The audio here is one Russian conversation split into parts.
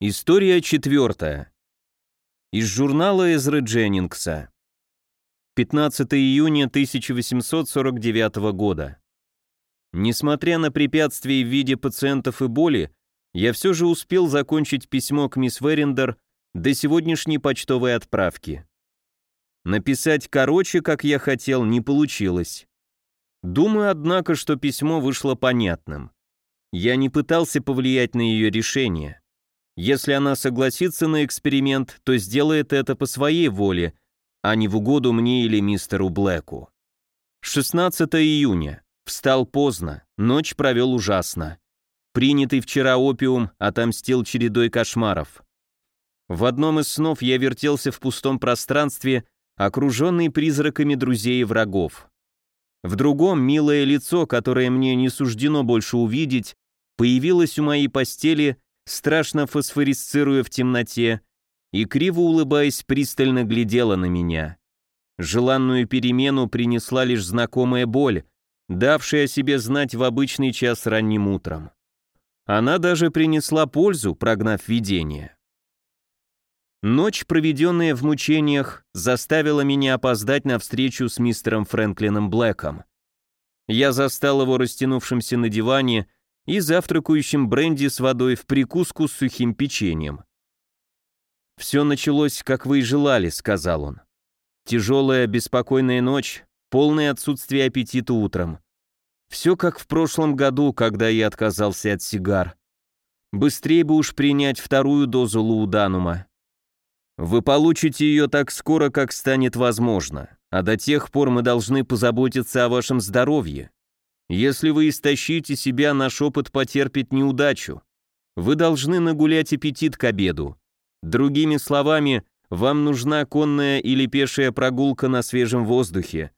История четвертая. Из журнала Эзры Дженнингса. 15 июня 1849 года. Несмотря на препятствия в виде пациентов и боли, я все же успел закончить письмо к мисс Верендер до сегодняшней почтовой отправки. Написать короче, как я хотел, не получилось. Думаю, однако, что письмо вышло понятным. Я не пытался повлиять на ее решение. Если она согласится на эксперимент, то сделает это по своей воле, а не в угоду мне или мистеру Блэку. 16 июня. Встал поздно, ночь провел ужасно. Принятый вчера опиум отомстил чередой кошмаров. В одном из снов я вертелся в пустом пространстве, окруженный призраками друзей и врагов. В другом милое лицо, которое мне не суждено больше увидеть, появилось у моей постели страшно фосфорисцируя в темноте, и, криво улыбаясь, пристально глядела на меня. Желанную перемену принесла лишь знакомая боль, давшая о себе знать в обычный час ранним утром. Она даже принесла пользу, прогнав видение. Ночь, проведенная в мучениях, заставила меня опоздать на встречу с мистером Фрэнклином Блэком. Я застал его растянувшимся на диване и завтракающим бренди с водой в прикуску с сухим печеньем. «Все началось, как вы и желали», — сказал он. «Тяжелая, беспокойная ночь, полное отсутствие аппетита утром. Все как в прошлом году, когда я отказался от сигар. Быстрее бы уж принять вторую дозу лауданума. Вы получите ее так скоро, как станет возможно, а до тех пор мы должны позаботиться о вашем здоровье. Если вы истощите себя, наш опыт потерпит неудачу. Вы должны нагулять аппетит к обеду. Другими словами, вам нужна конная или пешая прогулка на свежем воздухе.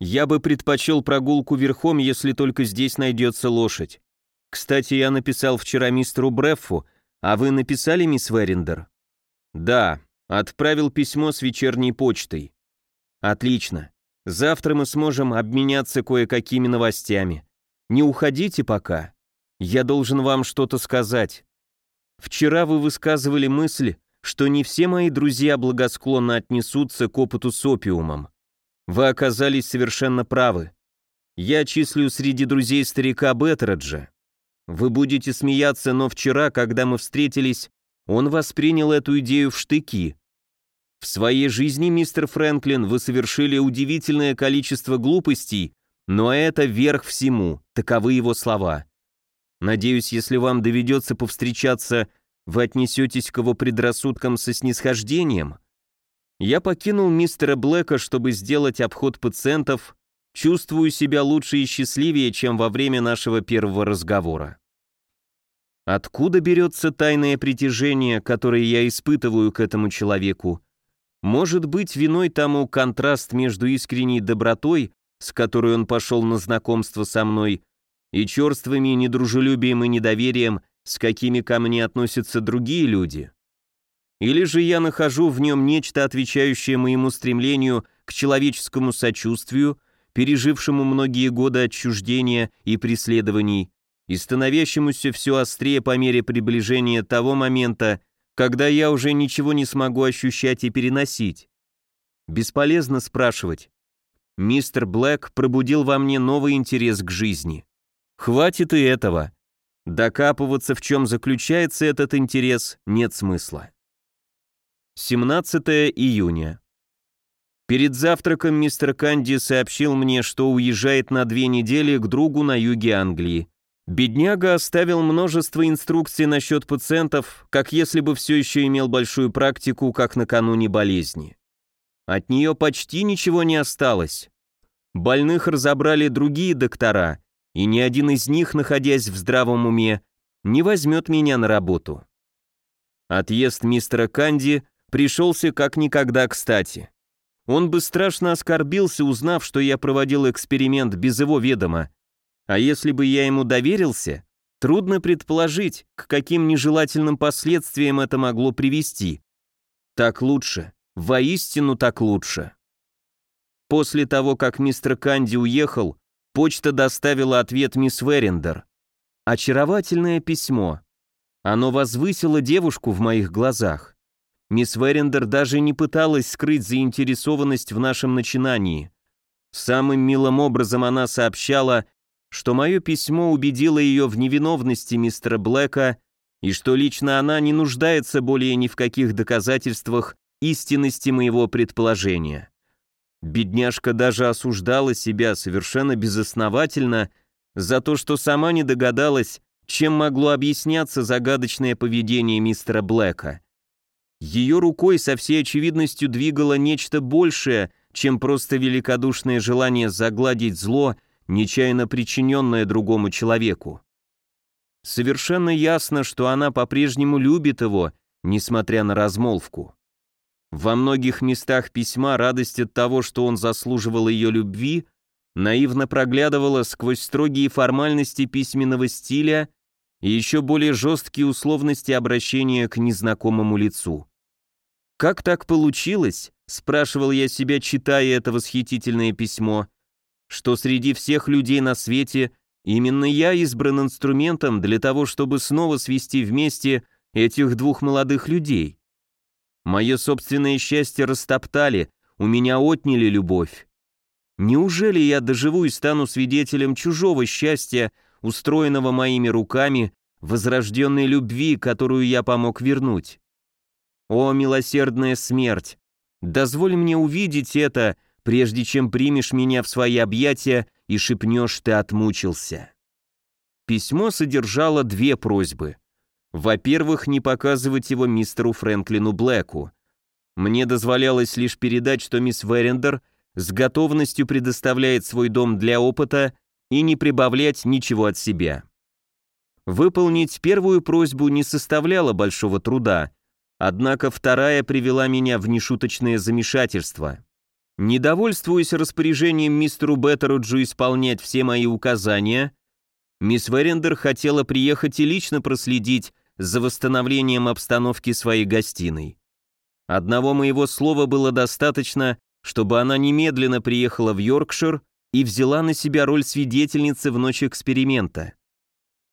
Я бы предпочел прогулку верхом, если только здесь найдется лошадь. Кстати, я написал вчера мистеру Бреффу, а вы написали, мисс Верендер? Да, отправил письмо с вечерней почтой. Отлично. Завтра мы сможем обменяться кое-какими новостями. Не уходите пока. Я должен вам что-то сказать. Вчера вы высказывали мысль, что не все мои друзья благосклонно отнесутся к опыту с опиумом. Вы оказались совершенно правы. Я числю среди друзей старика Беттереджа. Вы будете смеяться, но вчера, когда мы встретились, он воспринял эту идею в штыки. В своей жизни, мистер Фрэнклин, вы совершили удивительное количество глупостей, но это верх всему, таковы его слова. Надеюсь, если вам доведется повстречаться, вы отнесетесь к его предрассудкам со снисхождением. Я покинул мистера Блэка, чтобы сделать обход пациентов, чувствую себя лучше и счастливее, чем во время нашего первого разговора. Откуда берется тайное притяжение, которое я испытываю к этому человеку? Может быть, виной тому контраст между искренней добротой, с которой он пошел на знакомство со мной, и черствыми недружелюбием и недоверием, с какими ко мне относятся другие люди? Или же я нахожу в нем нечто, отвечающее моему стремлению к человеческому сочувствию, пережившему многие годы отчуждения и преследований, и становящемуся все острее по мере приближения того момента, когда я уже ничего не смогу ощущать и переносить. Бесполезно спрашивать. Мистер Блэк пробудил во мне новый интерес к жизни. Хватит и этого. Докапываться, в чем заключается этот интерес, нет смысла. 17 июня. Перед завтраком мистер Канди сообщил мне, что уезжает на две недели к другу на юге Англии. Бедняга оставил множество инструкций насчет пациентов, как если бы все еще имел большую практику, как накануне болезни. От нее почти ничего не осталось. Больных разобрали другие доктора, и ни один из них, находясь в здравом уме, не возьмет меня на работу. Отъезд мистера Канди пришелся как никогда кстати. Он бы страшно оскорбился, узнав, что я проводил эксперимент без его ведома, а если бы я ему доверился, трудно предположить, к каким нежелательным последствиям это могло привести. Так лучше, воистину так лучше. После того, как мистер Канди уехал, почта доставила ответ мисс Верендер. Очаровательное письмо. Оно возвысило девушку в моих глазах. Мисс Верендер даже не пыталась скрыть заинтересованность в нашем начинании. Самым милым образом она сообщала, что мое письмо убедило ее в невиновности мистера Блэка и что лично она не нуждается более ни в каких доказательствах истинности моего предположения. Бедняжка даже осуждала себя совершенно безосновательно за то, что сама не догадалась, чем могло объясняться загадочное поведение мистера Блэка. Ее рукой со всей очевидностью двигало нечто большее, чем просто великодушное желание загладить зло, нечаянно причиненное другому человеку. Совершенно ясно, что она по-прежнему любит его, несмотря на размолвку. Во многих местах письма радость от того, что он заслуживал ее любви, наивно проглядывала сквозь строгие формальности письменного стиля и еще более жесткие условности обращения к незнакомому лицу. «Как так получилось?» — спрашивал я себя, читая это восхитительное письмо, что среди всех людей на свете именно я избран инструментом для того, чтобы снова свести вместе этих двух молодых людей. Мое собственное счастье растоптали, у меня отняли любовь. Неужели я доживу и стану свидетелем чужого счастья, устроенного моими руками, возрожденной любви, которую я помог вернуть? О, милосердная смерть! Дозволь мне увидеть это, прежде чем примешь меня в свои объятия и шепнешь «ты отмучился». Письмо содержало две просьбы. Во-первых, не показывать его мистеру Фрэнклину Блэку. Мне дозволялось лишь передать, что мисс Верендер с готовностью предоставляет свой дом для опыта и не прибавлять ничего от себя. Выполнить первую просьбу не составляло большого труда, однако вторая привела меня в нешуточное замешательство. Недовольствуясь распоряжением мистеру Беттеруджу исполнять все мои указания, мисс Верендер хотела приехать и лично проследить за восстановлением обстановки своей гостиной. Одного моего слова было достаточно, чтобы она немедленно приехала в Йоркшир и взяла на себя роль свидетельницы в ночь эксперимента.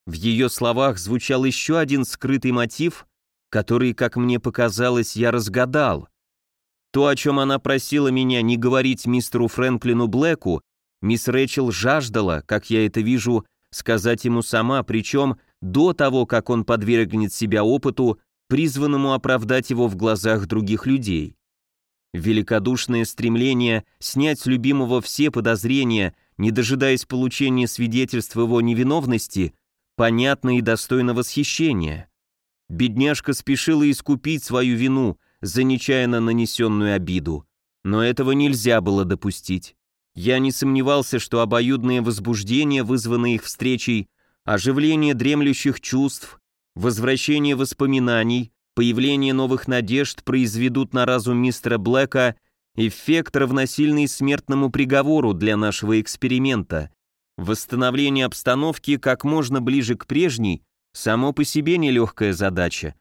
В ее словах звучал еще один скрытый мотив, который, как мне показалось, я разгадал. То, о чем она просила меня не говорить мистеру Фрэнклину Блэку, мисс Рэчел жаждала, как я это вижу, сказать ему сама, причем до того, как он подвергнет себя опыту, призванному оправдать его в глазах других людей. Великодушное стремление снять с любимого все подозрения, не дожидаясь получения свидетельств его невиновности, понятно и достойно восхищения. Бедняжка спешила искупить свою вину за нечаянно нанесенную обиду, но этого нельзя было допустить. Я не сомневался, что обоюдное возбуждение, вызванное их встречей, оживление дремлющих чувств, возвращение воспоминаний, появление новых надежд произведут на разум мистера Блэка эффект, равносильный смертному приговору для нашего эксперимента. Восстановление обстановки как можно ближе к прежней само по себе нелегкая задача.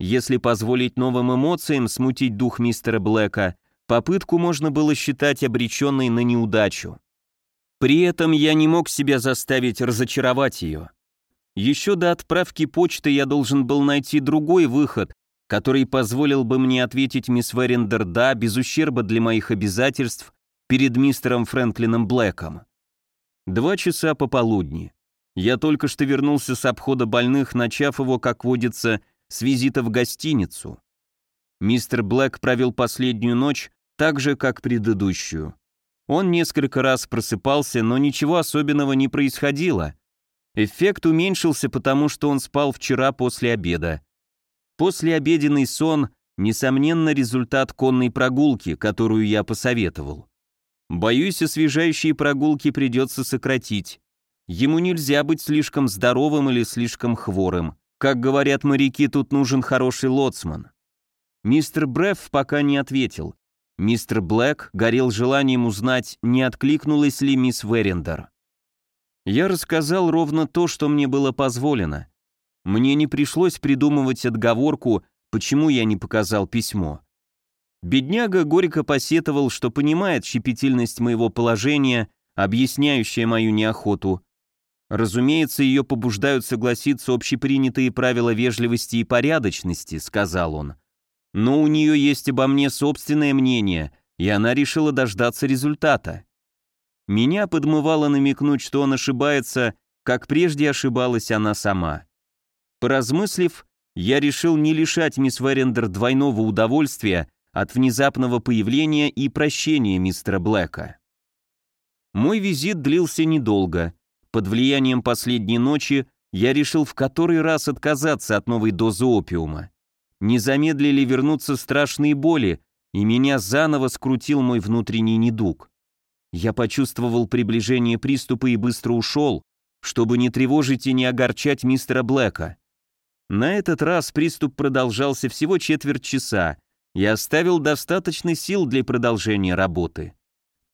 Если позволить новым эмоциям смутить дух мистера Блэка, попытку можно было считать обреченной на неудачу. При этом я не мог себя заставить разочаровать ее. Еще до отправки почты я должен был найти другой выход, который позволил бы мне ответить мисс Верендер «да» без ущерба для моих обязательств перед мистером Фрэнклином Блэком. Два часа пополудни. Я только что вернулся с обхода больных, начав его, как водится, с визита в гостиницу. Мистер Блэк провел последнюю ночь так же, как предыдущую. Он несколько раз просыпался, но ничего особенного не происходило. Эффект уменьшился, потому что он спал вчера после обеда. Послеобеденный сон – несомненно результат конной прогулки, которую я посоветовал. Боюсь, освежающие прогулки придется сократить. Ему нельзя быть слишком здоровым или слишком хворым. Как говорят моряки, тут нужен хороший лоцман. Мистер Брефф пока не ответил. Мистер Блэк горел желанием узнать, не откликнулась ли мисс Верендер. Я рассказал ровно то, что мне было позволено. Мне не пришлось придумывать отговорку, почему я не показал письмо. Бедняга горько посетовал, что понимает щепетильность моего положения, объясняющая мою неохоту. Разумеется, ее побуждают согласиться общепринятые правила вежливости и порядочности, сказал он. Но у нее есть обо мне собственное мнение, и она решила дождаться результата. Меня подмывало намекнуть, что он ошибается, как прежде ошибалась она сама. Поразмыслив, я решил не лишать мисс Верендер двойного удовольствия от внезапного появления и прощения мистера Блэка. Мой визит длился недолго. Под влиянием последней ночи я решил в который раз отказаться от новой дозы опиума. Не замедлили вернуться страшные боли, и меня заново скрутил мой внутренний недуг. Я почувствовал приближение приступа и быстро ушел, чтобы не тревожить и не огорчать мистера Блэка. На этот раз приступ продолжался всего четверть часа и оставил достаточно сил для продолжения работы.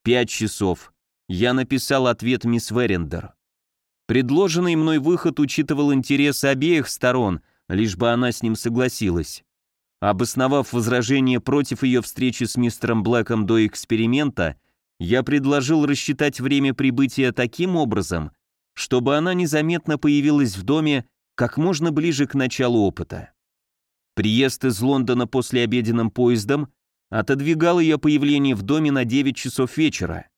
Пять часов. Я написал ответ мисс Верендер. Предложенный мной выход учитывал интересы обеих сторон, лишь бы она с ним согласилась. Обосновав возражение против ее встречи с мистером Блэком до эксперимента, я предложил рассчитать время прибытия таким образом, чтобы она незаметно появилась в доме как можно ближе к началу опыта. Приезд из Лондона после обеденным поездом отодвигал ее появление в доме на 9 часов вечера.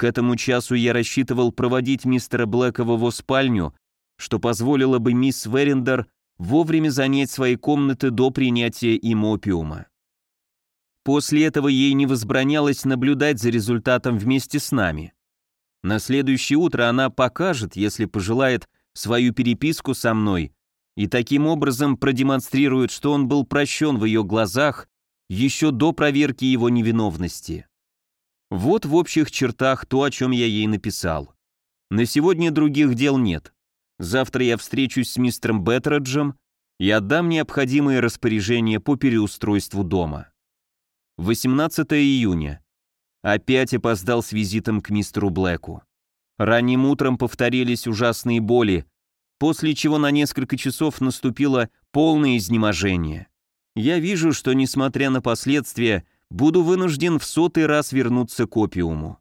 К этому часу я рассчитывал проводить мистера Блэка в его спальню, что позволило бы мисс Верендер вовремя занять свои комнаты до принятия им опиума. После этого ей не возбранялось наблюдать за результатом вместе с нами. На следующее утро она покажет, если пожелает, свою переписку со мной и таким образом продемонстрирует, что он был прощен в ее глазах еще до проверки его невиновности. Вот в общих чертах то, о чем я ей написал. На сегодня других дел нет. Завтра я встречусь с мистером Беттраджем и отдам необходимые распоряжения по переустройству дома. 18 июня. Опять опоздал с визитом к мистеру Блэку. Ранним утром повторились ужасные боли, после чего на несколько часов наступило полное изнеможение. Я вижу, что, несмотря на последствия, буду вынужден в сотый раз вернуться к опиуму.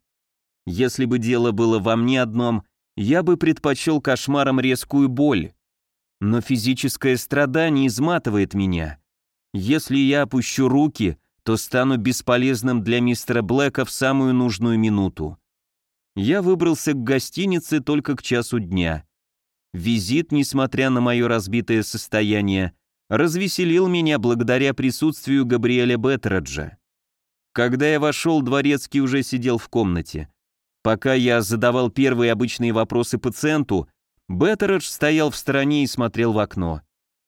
Если бы дело было во мне одном, я бы предпочел кошмарам резкую боль. Но физическое страдание изматывает меня. Если я опущу руки, то стану бесполезным для мистера Блэка в самую нужную минуту. Я выбрался к гостинице только к часу дня. Визит, несмотря на мое разбитое состояние, развеселил меня благодаря присутствию Габриэля Беттераджа. Когда я вошел, Дворецкий уже сидел в комнате. Пока я задавал первые обычные вопросы пациенту, Беттередж стоял в стороне и смотрел в окно.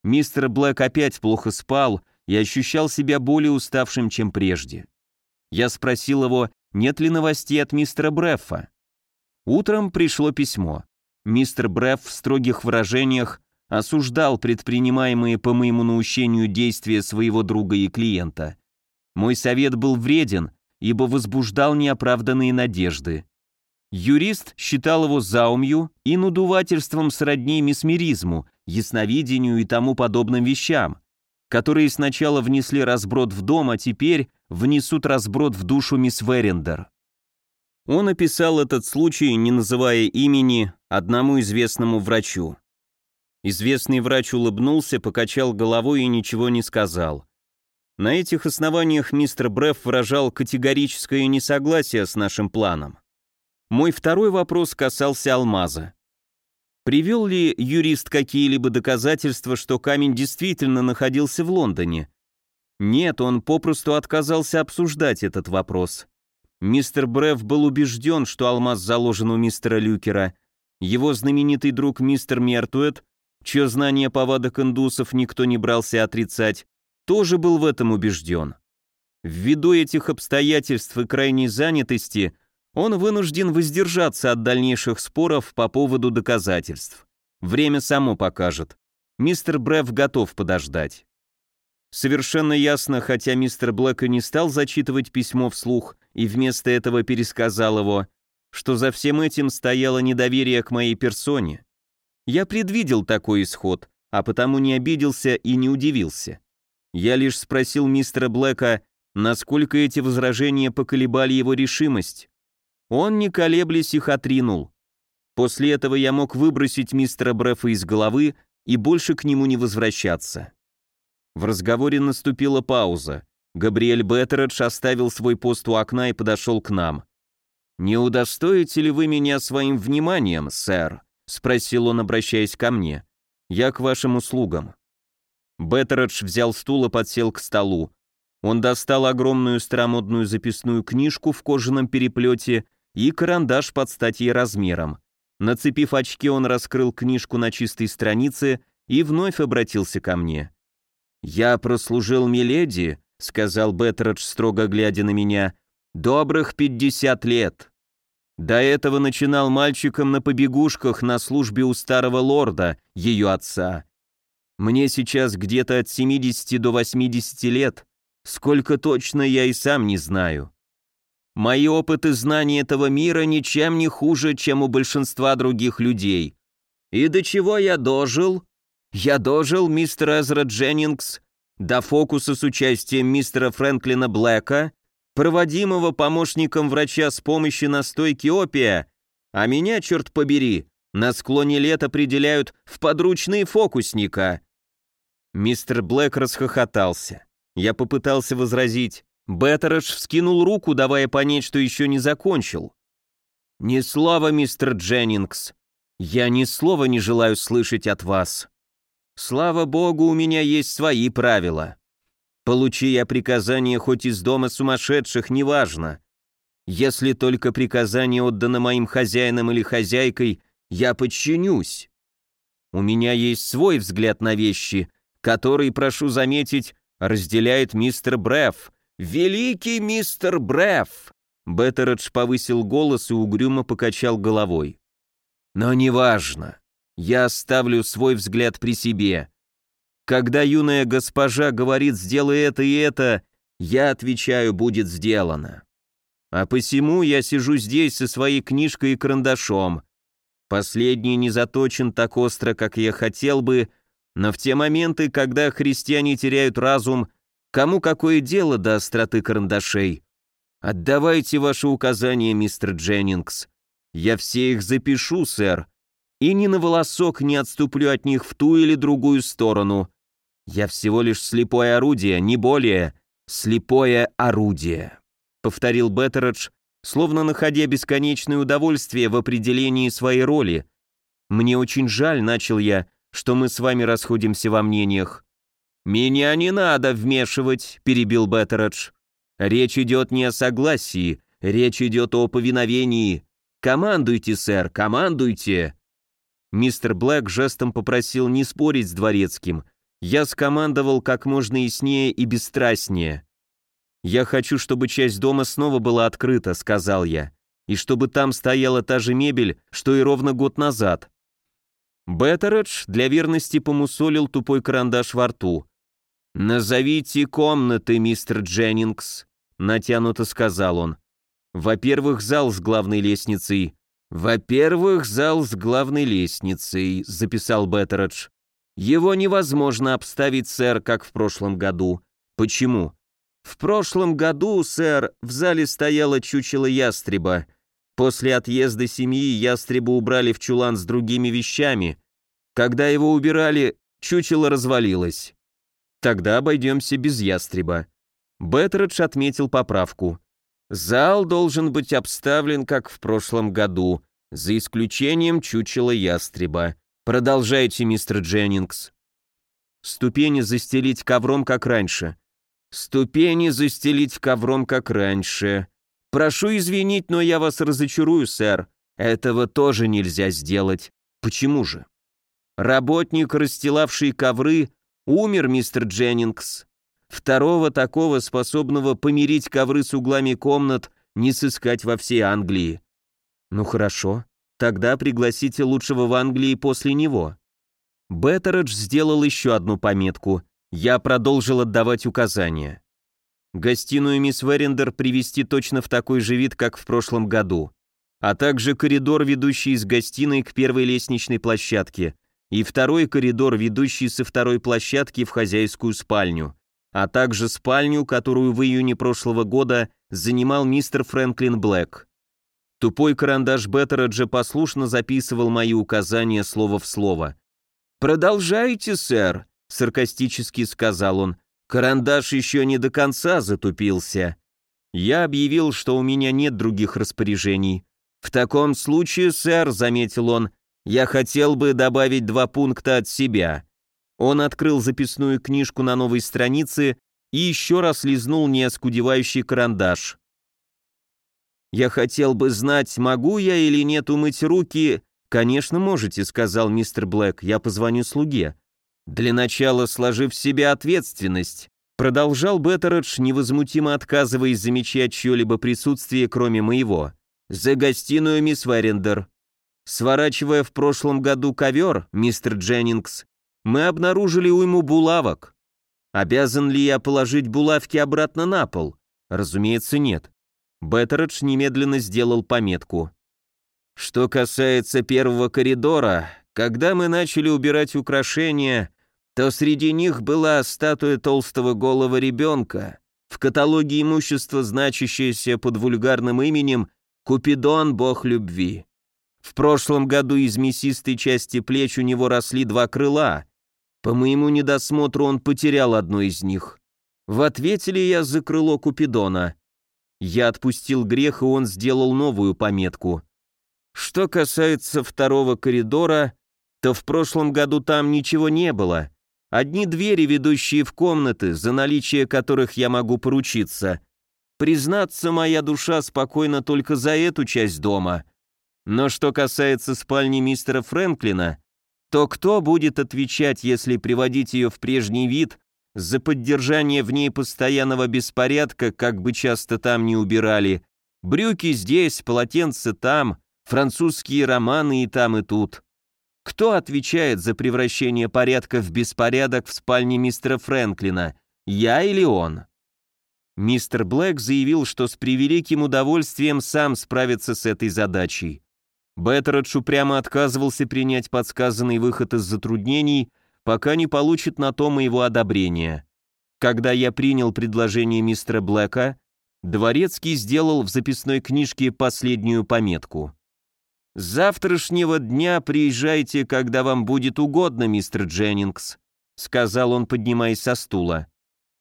Мистер Блэк опять плохо спал и ощущал себя более уставшим, чем прежде. Я спросил его, нет ли новостей от мистера Бреффа. Утром пришло письмо. Мистер Брефф в строгих выражениях осуждал предпринимаемые по моему наущению действия своего друга и клиента. Мой совет был вреден, ибо возбуждал неоправданные надежды. Юрист считал его заумью и надувательством сродни месмеризму, ясновидению и тому подобным вещам, которые сначала внесли разброд в дом, а теперь внесут разброд в душу мисс Верендер. Он описал этот случай, не называя имени, одному известному врачу. Известный врач улыбнулся, покачал головой и ничего не сказал. На этих основаниях мистер Бреф выражал категорическое несогласие с нашим планом. Мой второй вопрос касался алмаза. Привел ли юрист какие-либо доказательства, что камень действительно находился в Лондоне? Нет, он попросту отказался обсуждать этот вопрос. Мистер Бреф был убежден, что алмаз заложен у мистера Люкера. Его знаменитый друг мистер Мертуэт, чье знание повадок индусов никто не брался отрицать, тоже был в этом убежден. Ввиду этих обстоятельств и крайней занятости, он вынужден воздержаться от дальнейших споров по поводу доказательств. Время само покажет. Мистер Бреф готов подождать. Совершенно ясно, хотя мистер Блэк и не стал зачитывать письмо вслух и вместо этого пересказал его, что за всем этим стояло недоверие к моей персоне. Я предвидел такой исход, а потому не обиделся и не удивился. Я лишь спросил мистера Блэка, насколько эти возражения поколебали его решимость. Он, не колеблясь, их отринул. После этого я мог выбросить мистера Брефа из головы и больше к нему не возвращаться. В разговоре наступила пауза. Габриэль Беттередж оставил свой пост у окна и подошел к нам. «Не удостоите ли вы меня своим вниманием, сэр?» — спросил он, обращаясь ко мне. «Я к вашим услугам». Беттередж взял стул и подсел к столу. Он достал огромную старомодную записную книжку в кожаном переплете и карандаш под стать размером. Нацепив очки, он раскрыл книжку на чистой странице и вновь обратился ко мне. «Я прослужил Миледи», — сказал Беттередж, строго глядя на меня, — «добрых пятьдесят лет. До этого начинал мальчиком на побегушках на службе у старого лорда, ее отца. Мне сейчас где-то от 70 до 80 лет, сколько точно я и сам не знаю. Мои опыты и знания этого мира ничем не хуже, чем у большинства других людей. И до чего я дожил? Я дожил, мистер Эзра Дженнингс, до фокуса с участием мистера Фрэнклина Блэка, проводимого помощником врача с помощью настойки опия, а меня, черт побери, на склоне лет определяют в подручные фокусника. Мистер Блэк расхохотался. Я попытался возразить. Беттередж вскинул руку, давая понять, что еще не закончил. «Ни слова, мистер Дженнингс. Я ни слова не желаю слышать от вас. Слава богу, у меня есть свои правила. Получи я приказание хоть из дома сумасшедших, неважно. Если только приказание отдано моим хозяином или хозяйкой, я подчинюсь. У меня есть свой взгляд на вещи, который, прошу заметить, разделяет мистер Бреф, «Великий мистер Бреф!» Беттередж повысил голос и угрюмо покачал головой. «Но неважно. Я оставлю свой взгляд при себе. Когда юная госпожа говорит «сделай это и это», я отвечаю «будет сделано». А посему я сижу здесь со своей книжкой и карандашом. Последний не заточен так остро, как я хотел бы, но в те моменты, когда христиане теряют разум, Кому какое дело до остроты карандашей? Отдавайте ваши указания, мистер Дженнингс. Я все их запишу, сэр, и ни на волосок не отступлю от них в ту или другую сторону. Я всего лишь слепое орудие, не более. Слепое орудие», — повторил Беттередж, словно находя бесконечное удовольствие в определении своей роли. «Мне очень жаль», — начал я, — «что мы с вами расходимся во мнениях. «Меня не надо вмешивать», — перебил Беттередж. «Речь идет не о согласии, речь идет о повиновении. Командуйте, сэр, командуйте!» Мистер Блэк жестом попросил не спорить с дворецким. Я скомандовал как можно яснее и бесстрастнее. «Я хочу, чтобы часть дома снова была открыта», — сказал я, «и чтобы там стояла та же мебель, что и ровно год назад». Беттередж для верности помусолил тупой карандаш во рту. «Назовите комнаты, мистер Дженнингс», — натянуто сказал он. «Во-первых, зал с главной лестницей». «Во-первых, зал с главной лестницей», — записал Беттередж. «Его невозможно обставить, сэр, как в прошлом году». «Почему?» «В прошлом году, сэр, в зале стояло чучело ястреба. После отъезда семьи ястреба убрали в чулан с другими вещами. Когда его убирали, чучело развалилось. Тогда обойдемся без ястреба. Беттередж отметил поправку. Зал должен быть обставлен, как в прошлом году, за исключением чучела ястреба. Продолжайте, мистер Дженнингс. Ступени застелить ковром, как раньше. Ступени застелить ковром, как раньше. Прошу извинить, но я вас разочарую, сэр. Этого тоже нельзя сделать. Почему же? Работник, расстилавший ковры, Умер мистер Дженнингс. Второго такого, способного помирить ковры с углами комнат, не сыскать во всей Англии. Ну хорошо, тогда пригласите лучшего в Англии после него. Беттередж сделал еще одну пометку. Я продолжил отдавать указания. Гостиную мисс Верендер привести точно в такой же вид, как в прошлом году, а также коридор, ведущий из гостиной к первой лестничной площадке, и второй коридор, ведущий со второй площадки в хозяйскую спальню, а также спальню, которую в июне прошлого года занимал мистер Фрэнклин Блэк. Тупой карандаш Беттереджа послушно записывал мои указания слово в слово. «Продолжайте, сэр», — саркастически сказал он. «Карандаш еще не до конца затупился». Я объявил, что у меня нет других распоряжений. «В таком случае, сэр», — заметил он, — «я хотел бы добавить два пункта от себя». Он открыл записную книжку на новой странице и еще раз лизнул неоскудевающий карандаш. «Я хотел бы знать, могу я или нет умыть руки...» «Конечно можете», — сказал мистер Блэк, — «я позвоню слуге». «Для начала сложив в себе ответственность», — продолжал Беттередж, невозмутимо отказываясь замечать чье-либо присутствие, кроме моего. «За гостиную, мисс Верендер. Сворачивая в прошлом году ковер, мистер Дженнингс, мы обнаружили уйму булавок. Обязан ли я положить булавки обратно на пол? Разумеется, нет. Беттередж немедленно сделал пометку. Что касается первого коридора, когда мы начали убирать украшения, то среди них была статуя толстого голого ребенка, в каталоге имущества, значащаяся под вульгарным именем «Купидон, бог любви». В прошлом году из мясистой части плеч у него росли два крыла. По моему недосмотру он потерял одно из них. В ответе ли я за крыло Купидона? Я отпустил грех, и он сделал новую пометку. Что касается второго коридора, то в прошлом году там ничего не было. Одни двери, ведущие в комнаты, за наличие которых я могу поручиться. Признаться, моя душа спокойна только за эту часть дома. Но что касается спальни мистера Фрэнклина, то кто будет отвечать, если приводить ее в прежний вид за поддержание в ней постоянного беспорядка, как бы часто там не убирали, брюки здесь, полотенце там, французские романы и там, и тут. Кто отвечает за превращение порядка в беспорядок в спальне мистера Фрэнклина, я или он? Мистер Блэк заявил, что с превеликим удовольствием сам справится с этой задачей. Беттередж упрямо отказывался принять подсказанный выход из затруднений, пока не получит на то моего одобрения. Когда я принял предложение мистера Блэка, Дворецкий сделал в записной книжке последнюю пометку. «С завтрашнего дня приезжайте, когда вам будет угодно, мистер Дженнингс», сказал он, поднимаясь со стула.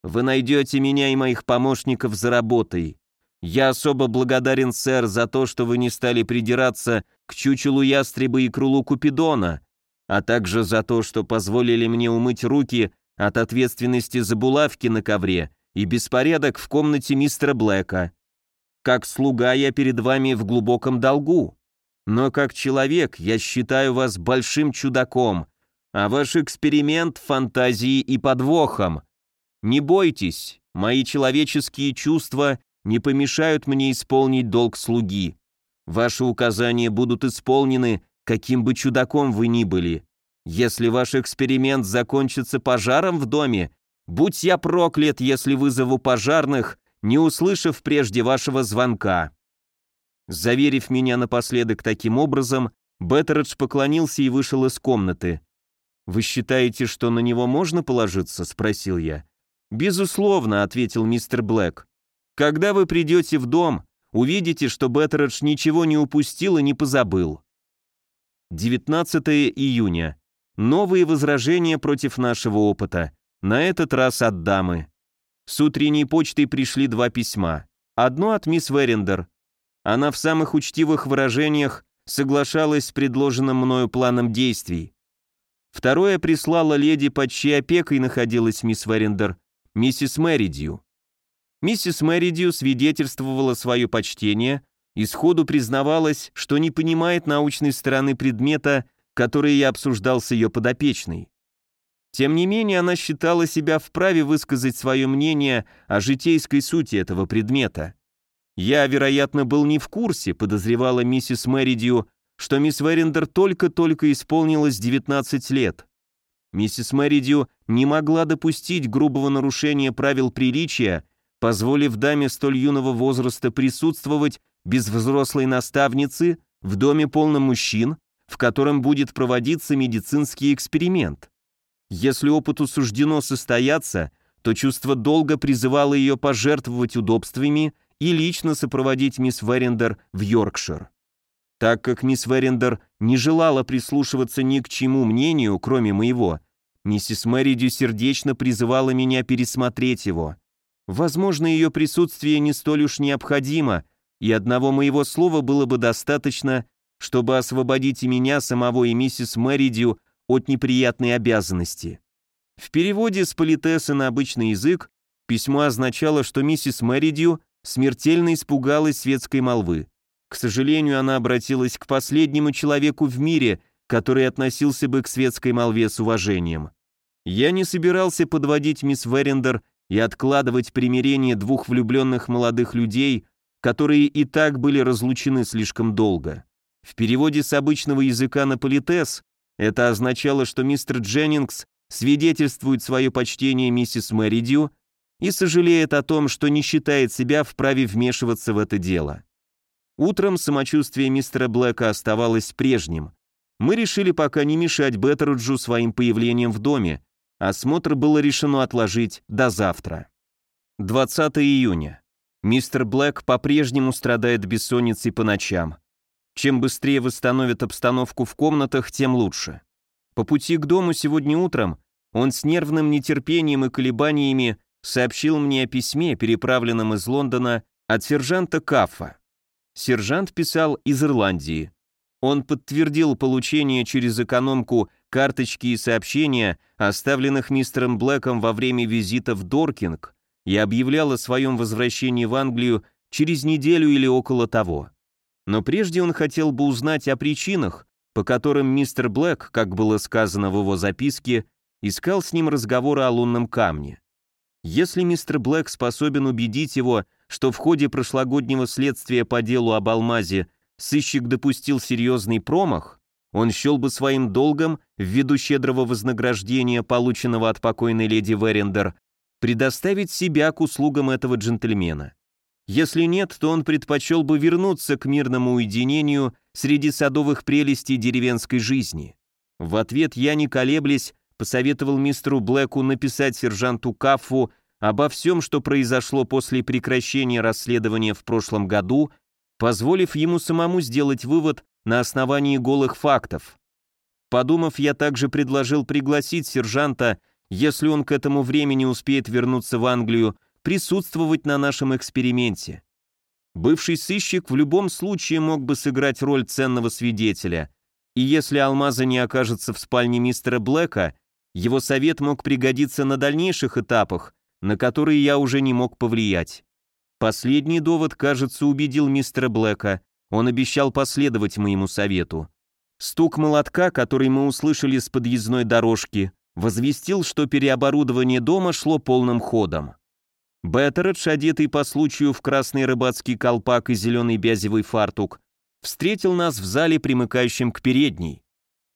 «Вы найдете меня и моих помощников за работой. Я особо благодарен, сэр, за то, что вы не стали придираться к чучелу ястреба и крылу Купидона, а также за то, что позволили мне умыть руки от ответственности за булавки на ковре и беспорядок в комнате мистера Блэка. Как слуга я перед вами в глубоком долгу, но как человек я считаю вас большим чудаком, а ваш эксперимент фантазией и подвохом. Не бойтесь, мои человеческие чувства не помешают мне исполнить долг слуги. Ваши указания будут исполнены каким бы чудаком вы ни были. Если ваш эксперимент закончится пожаром в доме, будь я проклят, если вызову пожарных, не услышав прежде вашего звонка». Заверив меня напоследок таким образом, Беттередж поклонился и вышел из комнаты. «Вы считаете, что на него можно положиться?» — спросил я. «Безусловно», — ответил мистер Блэк. «Когда вы придете в дом, увидите, что Беттередж ничего не упустил и не позабыл. 19 июня. Новые возражения против нашего опыта. На этот раз от дамы. С утренней почтой пришли два письма. Одно от мисс Верендер. Она в самых учтивых выражениях соглашалась с предложенным мною планом действий. Второе прислала леди, под чьей опекой находилась мисс Верендер, миссис Мэридью. Миссис Мэридью свидетельствовала свое почтение и сходу признавалась, что не понимает научной стороны предмета, который я обсуждал с ее подопечной. Тем не менее, она считала себя вправе высказать свое мнение о житейской сути этого предмета. Я, вероятно, был не в курсе, подозревала миссис Мэридью, что мисс Верендер только-только исполнилось 19 лет. Миссис Мэридью не могла допустить грубого нарушения правил приличия, позволив даме столь юного возраста присутствовать без взрослой наставницы в доме полном мужчин, в котором будет проводиться медицинский эксперимент. Если опыту суждено состояться, то чувство долга призывало ее пожертвовать удобствами и лично сопроводить мисс Верендер в Йоркшир. Так как мисс Верендер не желала прислушиваться ни к чему мнению, кроме моего, миссис Мэридю сердечно призывала меня пересмотреть его. Возможно, ее присутствие не столь уж необходимо, и одного моего слова было бы достаточно, чтобы освободить и меня, самого и миссис Мэридю от неприятной обязанности. В переводе с политеса на обычный язык письмо означало, что миссис Мэридью смертельно испугалась светской молвы. К сожалению, она обратилась к последнему человеку в мире, который относился бы к светской молве с уважением. Я не собирался подводить мисс Верендер и откладывать примирение двух влюбленных молодых людей, которые и так были разлучены слишком долго. В переводе с обычного языка на политес это означало, что мистер Дженнингс свидетельствует свое почтение миссис Мэридью и сожалеет о том, что не считает себя вправе вмешиваться в это дело. Утром самочувствие мистера Блэка оставалось прежним. Мы решили пока не мешать Беттеруджу своим появлением в доме, осмотр было решено отложить до завтра. 20 июня. Мистер Блэк по-прежнему страдает бессонницей по ночам. Чем быстрее восстановит обстановку в комнатах, тем лучше. По пути к дому сегодня утром он с нервным нетерпением и колебаниями сообщил мне о письме, переправленном из Лондона от сержанта Каффа. Сержант писал из Ирландии. Он подтвердил получение через экономку карточки и сообщения, оставленных мистером Блэком во время визита в Доркинг, и объявлял о своем возвращении в Англию через неделю или около того. Но прежде он хотел бы узнать о причинах, по которым мистер Блэк, как было сказано в его записке, искал с ним разговора о лунном камне. Если мистер Блэк способен убедить его, что в ходе прошлогоднего следствия по делу об алмазе сыщик допустил серьезный промах, он счел бы своим долгом, ввиду щедрого вознаграждения, полученного от покойной леди Верендер, предоставить себя к услугам этого джентльмена. Если нет, то он предпочел бы вернуться к мирному уединению среди садовых прелестей деревенской жизни. В ответ я, не колеблясь, посоветовал мистеру Блэку написать сержанту Каффу обо всем, что произошло после прекращения расследования в прошлом году, позволив ему самому сделать вывод на основании голых фактов. Подумав, я также предложил пригласить сержанта, если он к этому времени успеет вернуться в Англию, присутствовать на нашем эксперименте. Бывший сыщик в любом случае мог бы сыграть роль ценного свидетеля, и если алмаза не окажется в спальне мистера Блэка, его совет мог пригодиться на дальнейших этапах, на которые я уже не мог повлиять. Последний довод, кажется, убедил мистера Блэка. Он обещал последовать моему совету. Стук молотка, который мы услышали с подъездной дорожки, возвестил, что переоборудование дома шло полным ходом. Беттередж, одетый по случаю в красный рыбацкий колпак и зеленый бязевый фартук, встретил нас в зале, примыкающем к передней.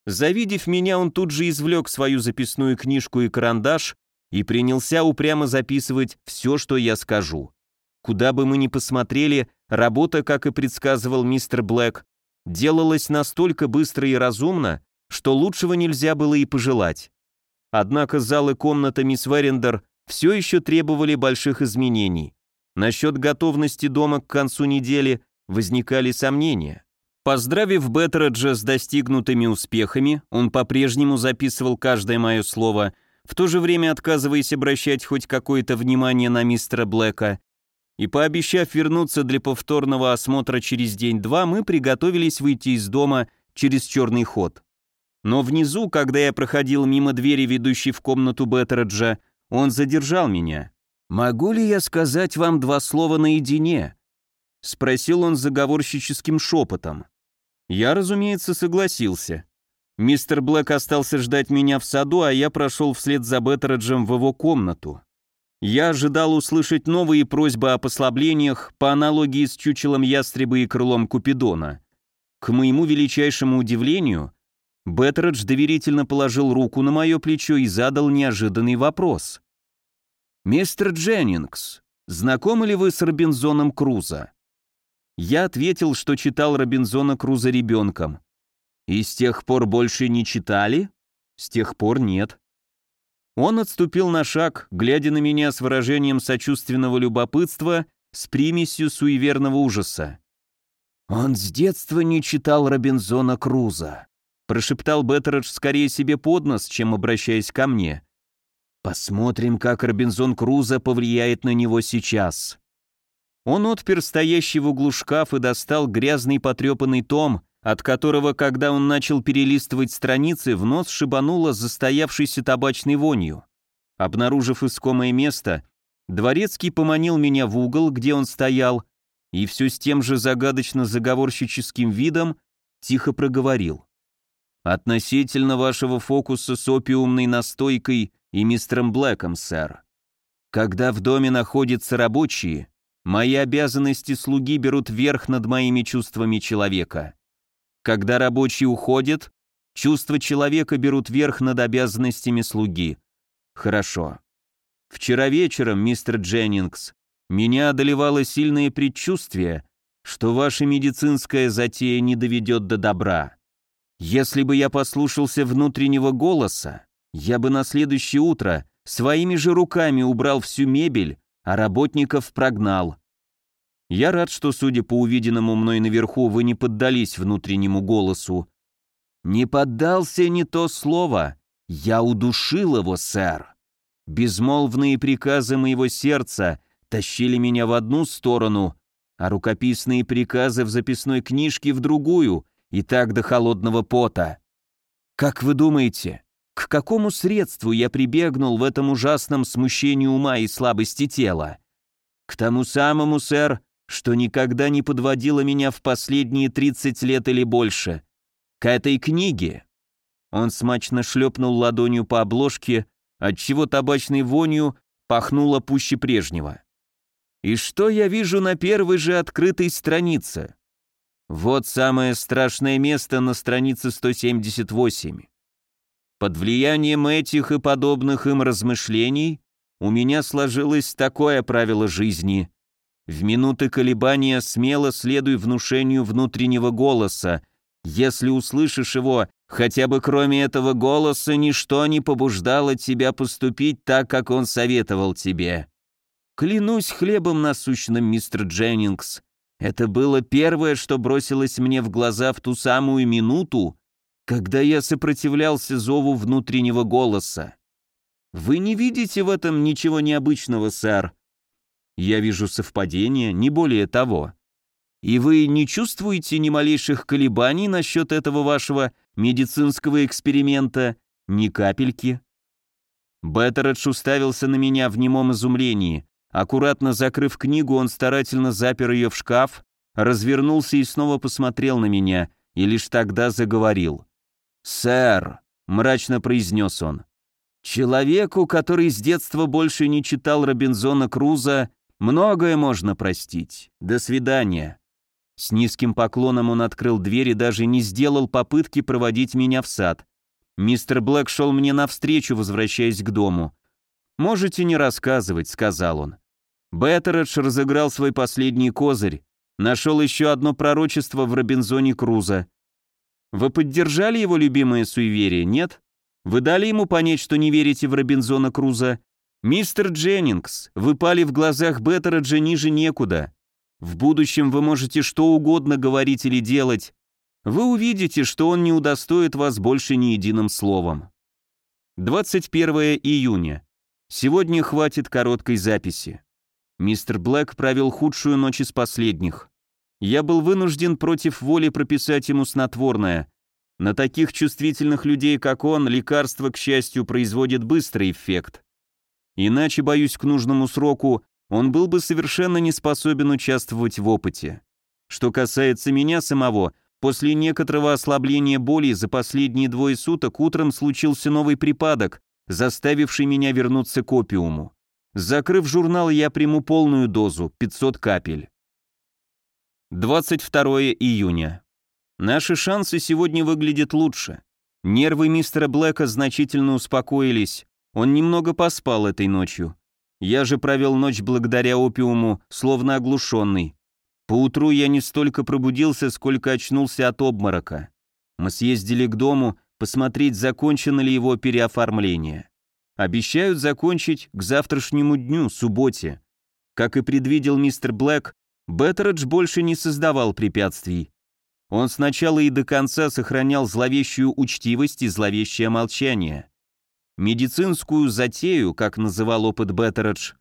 Завидев меня, он тут же извлек свою записную книжку и карандаш и принялся упрямо записывать все, что я скажу. Куда бы мы ни посмотрели, работа, как и предсказывал мистер Блэк, делалась настолько быстро и разумно, что лучшего нельзя было и пожелать. Однако зал и комната мисс Верендер все еще требовали больших изменений. Насчет готовности дома к концу недели возникали сомнения. Поздравив Беттереджа с достигнутыми успехами, он по-прежнему записывал каждое мое слово, в то же время отказываясь обращать хоть какое-то внимание на мистера Блэка, и пообещав вернуться для повторного осмотра через день-два, мы приготовились выйти из дома через черный ход. Но внизу, когда я проходил мимо двери, ведущей в комнату Беттереджа, он задержал меня. «Могу ли я сказать вам два слова наедине?» Спросил он заговорщическим шепотом. Я, разумеется, согласился. Мистер Блэк остался ждать меня в саду, а я прошел вслед за Беттереджем в его комнату. Я ожидал услышать новые просьбы о послаблениях по аналогии с чучелом ястреба и крылом Купидона. К моему величайшему удивлению, Беттередж доверительно положил руку на мое плечо и задал неожиданный вопрос. «Мистер Дженнингс, знакомы ли вы с Робинзоном Крузо?» Я ответил, что читал Робинзона Круза ребенком. И с тех пор больше не читали? С тех пор нет. Он отступил на шаг, глядя на меня с выражением сочувственного любопытства, с примесью суеверного ужаса. «Он с детства не читал Робинзона Круза», прошептал Беттередж скорее себе под нос, чем обращаясь ко мне. «Посмотрим, как Робинзон Круза повлияет на него сейчас». Он отпер стоящий в углу шкаф и достал грязный потрепанный том, от которого, когда он начал перелистывать страницы, в нос шибануло застоявшейся табачной вонью. Обнаружив искомое место, Дворецкий поманил меня в угол, где он стоял, и все с тем же загадочно-заговорщическим видом тихо проговорил. «Относительно вашего фокуса с опиумной настойкой и мистером Блэком, сэр. Когда в доме находятся рабочие, мои обязанности слуги берут верх над моими чувствами человека. Когда рабочие уходят, чувства человека берут верх над обязанностями слуги. Хорошо. Вчера вечером, мистер Дженнингс, меня одолевало сильное предчувствие, что ваша медицинская затея не доведет до добра. Если бы я послушался внутреннего голоса, я бы на следующее утро своими же руками убрал всю мебель, а работников прогнал. Я рад, что, судя по увиденному мной наверху, вы не поддались внутреннему голосу. Не поддался не то слово. Я удушил его, сэр. Безмолвные приказы моего сердца тащили меня в одну сторону, а рукописные приказы в записной книжке в другую, и так до холодного пота. Как вы думаете, к какому средству я прибегнул в этом ужасном смущении ума и слабости тела? К тому самому, сэр, что никогда не подводило меня в последние 30 лет или больше. К этой книге. Он смачно шлепнул ладонью по обложке, отчего табачной вонью пахнуло пуще прежнего. И что я вижу на первой же открытой странице? Вот самое страшное место на странице 178. Под влиянием этих и подобных им размышлений у меня сложилось такое правило жизни. В минуты колебания смело следуй внушению внутреннего голоса. Если услышишь его, хотя бы кроме этого голоса, ничто не побуждало тебя поступить так, как он советовал тебе. Клянусь хлебом насущным, мистер Дженнингс, это было первое, что бросилось мне в глаза в ту самую минуту, когда я сопротивлялся зову внутреннего голоса. Вы не видите в этом ничего необычного, сэр? Я вижу совпадение, не более того. И вы не чувствуете ни малейших колебаний насчет этого вашего медицинского эксперимента, ни капельки? Беттередж уставился на меня в немом изумлении. Аккуратно закрыв книгу, он старательно запер ее в шкаф, развернулся и снова посмотрел на меня, и лишь тогда заговорил. «Сэр», — мрачно произнес он, — «человеку, который с детства больше не читал Робинзона Круза, многое можно простить. До свидания». С низким поклоном он открыл дверь и даже не сделал попытки проводить меня в сад. Мистер Блэк шел мне навстречу, возвращаясь к дому. «Можете не рассказывать», — сказал он. Беттередж разыграл свой последний козырь, нашел еще одно пророчество в Робинзоне Круза. Вы поддержали его любимое суеверие, нет? Вы дали ему понять, что не верите в Робинзона Круза? Мистер Дженнингс, вы пали в глазах Беттереджа ниже некуда. В будущем вы можете что угодно говорить или делать. Вы увидите, что он не удостоит вас больше ни единым словом. 21 июня. Сегодня хватит короткой записи. Мистер Блэк провел худшую ночь из последних. Я был вынужден против воли прописать ему снотворное. На таких чувствительных людей, как он, лекарство, к счастью, производит быстрый эффект. Иначе, боюсь, к нужному сроку он был бы совершенно не способен участвовать в опыте. Что касается меня самого, после некоторого ослабления боли за последние двое суток утром случился новый припадок, заставивший меня вернуться к опиуму. Закрыв журнал, я приму полную дозу, 500 капель. 22 июня. Наши шансы сегодня выглядят лучше. Нервы мистера Блэка значительно успокоились. Он немного поспал этой ночью. Я же провел ночь благодаря опиуму, словно оглушенный. Поутру я не столько пробудился, сколько очнулся от обморока. Мы съездили к дому посмотреть, закончено ли его переоформление. Обещают закончить к завтрашнему дню, субботе. Как и предвидел мистер Блэк, Беттередж больше не создавал препятствий. Он сначала и до конца сохранял зловещую учтивость и зловещее молчание. Медицинскую затею, как называл опыт Беттередж,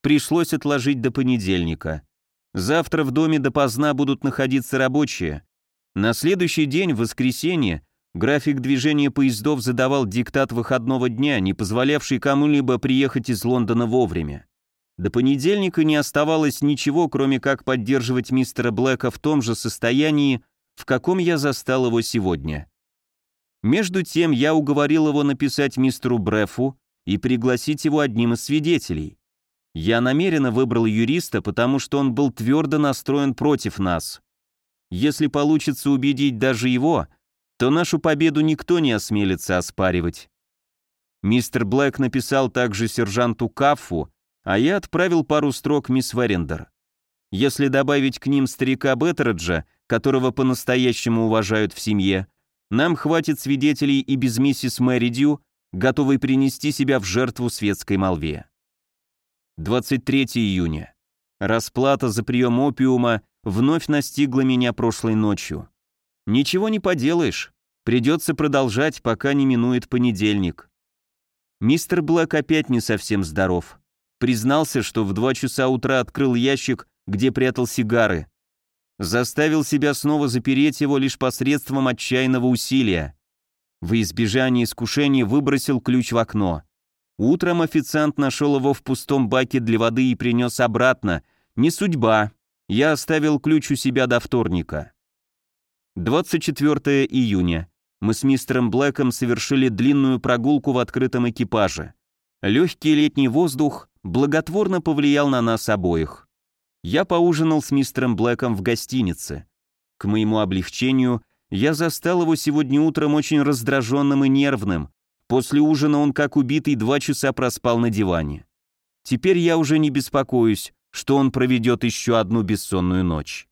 пришлось отложить до понедельника. Завтра в доме допоздна будут находиться рабочие. На следующий день, в воскресенье, график движения поездов задавал диктат выходного дня, не позволявший кому-либо приехать из Лондона вовремя. До понедельника не оставалось ничего, кроме как поддерживать мистера Блэка в том же состоянии, в каком я застал его сегодня. Между тем я уговорил его написать мистеру Брефу и пригласить его одним из свидетелей. Я намеренно выбрал юриста, потому что он был твердо настроен против нас. Если получится убедить даже его, то нашу победу никто не осмелится оспаривать. Мистер Блэк написал также сержанту Каффу, а я отправил пару строк мисс Верендер. Если добавить к ним старика Беттереджа, которого по-настоящему уважают в семье, нам хватит свидетелей и без миссис Мэри Дью, готовой принести себя в жертву светской молве. 23 июня. Расплата за прием опиума вновь настигла меня прошлой ночью. Ничего не поделаешь, придется продолжать, пока не минует понедельник. Мистер Блэк опять не совсем здоров. Признался, что в два часа утра открыл ящик, где прятал сигары. Заставил себя снова запереть его лишь посредством отчаянного усилия. В избежание искушения выбросил ключ в окно. Утром официант нашел его в пустом баке для воды и принес обратно. Не судьба. Я оставил ключ у себя до вторника. 24 июня. Мы с мистером Блэком совершили длинную прогулку в открытом экипаже. Легкий летний воздух благотворно повлиял на нас обоих. Я поужинал с мистером Блэком в гостинице. К моему облегчению, я застал его сегодня утром очень раздраженным и нервным. После ужина он, как убитый, два часа проспал на диване. Теперь я уже не беспокоюсь, что он проведет еще одну бессонную ночь.